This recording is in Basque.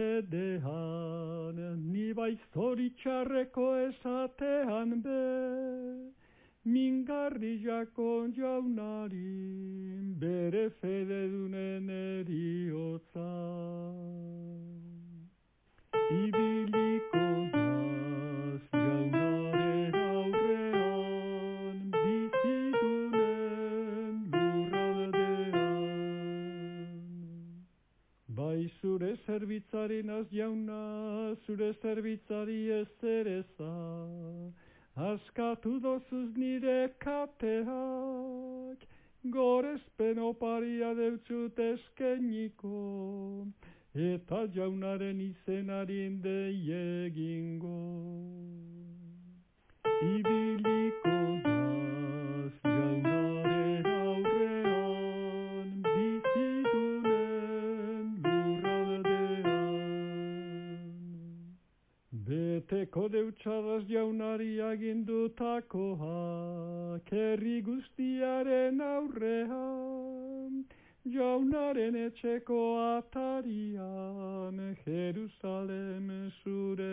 mesedean, ni bai zoritxarreko esatean be, mingarri jako jaunari, bere fede dunen eriotza. Ibiliko zerbitzari naz jauna, zure zerbitzari ez ereza, askatu dozuz nire kateak, gorezpen oparia deutzut eskeniko, eta jaunaren izenaren deiegingo. Ibiliko Beteko deutxarraz jaunari agindutakoak, herri guztiaren aurrean, jaunaren etxeko atarian, Jerusalem zure